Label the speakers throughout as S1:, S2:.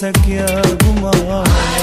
S1: sequer alguma hora.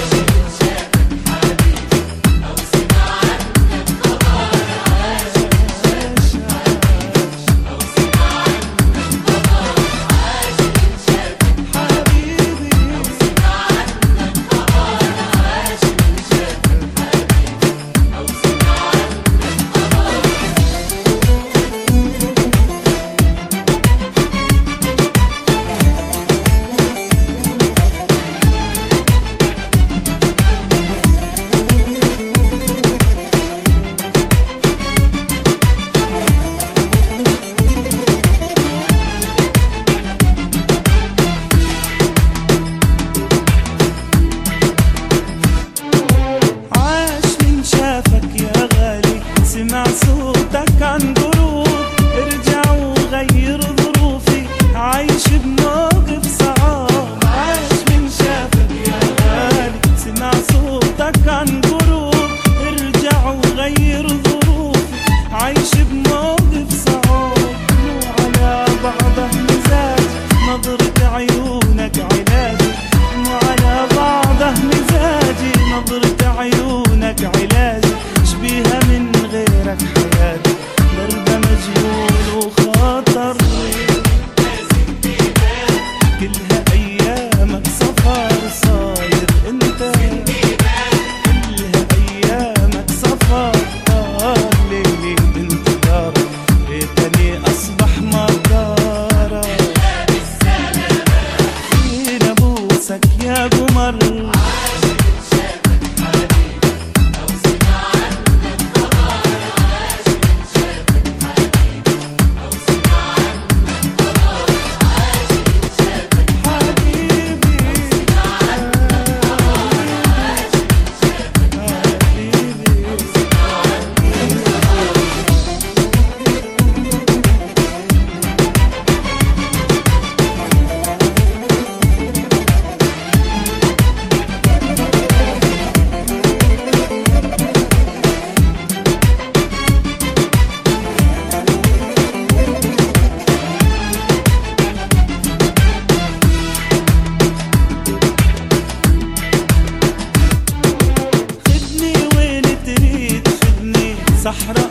S1: صحراء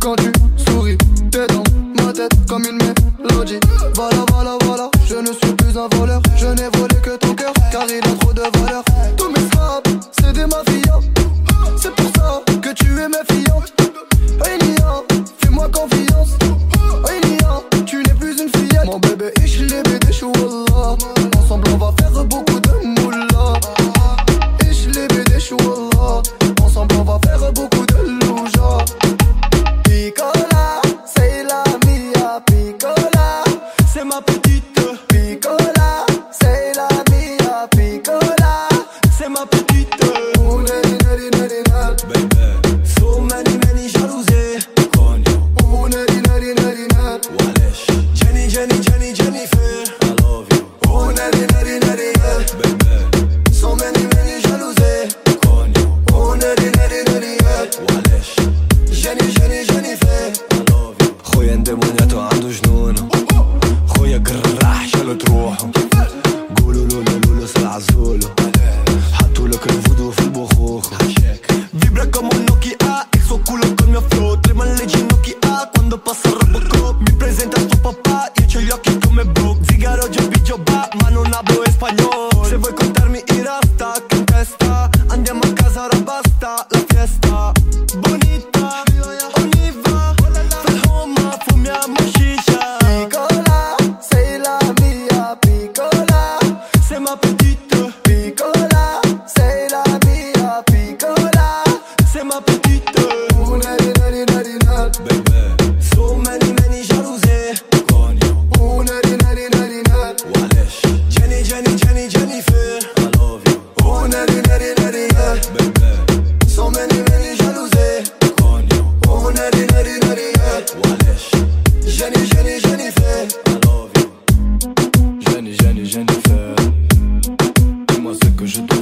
S1: quand tu souris. T'es dans ma tête
S2: comme une mélodie. Voilà, voilà, voilà, je ne suis plus un voleur, je n'ai capicola, c'est
S3: ma petite. non hablo español Se vuoi contarmi i rasta che in testa Andiamo a casa, ora basta la fiesta. Bonita, oliva, per Roma fumiamo shisha.
S2: Piccola, sei la mia piccola.
S3: Sei ma petite
S2: Piccola, sei la mia piccola.
S3: Sei ma petite Baby.
S4: Jenny, Jenny, Jennifer. Dis-moi ce que je dois.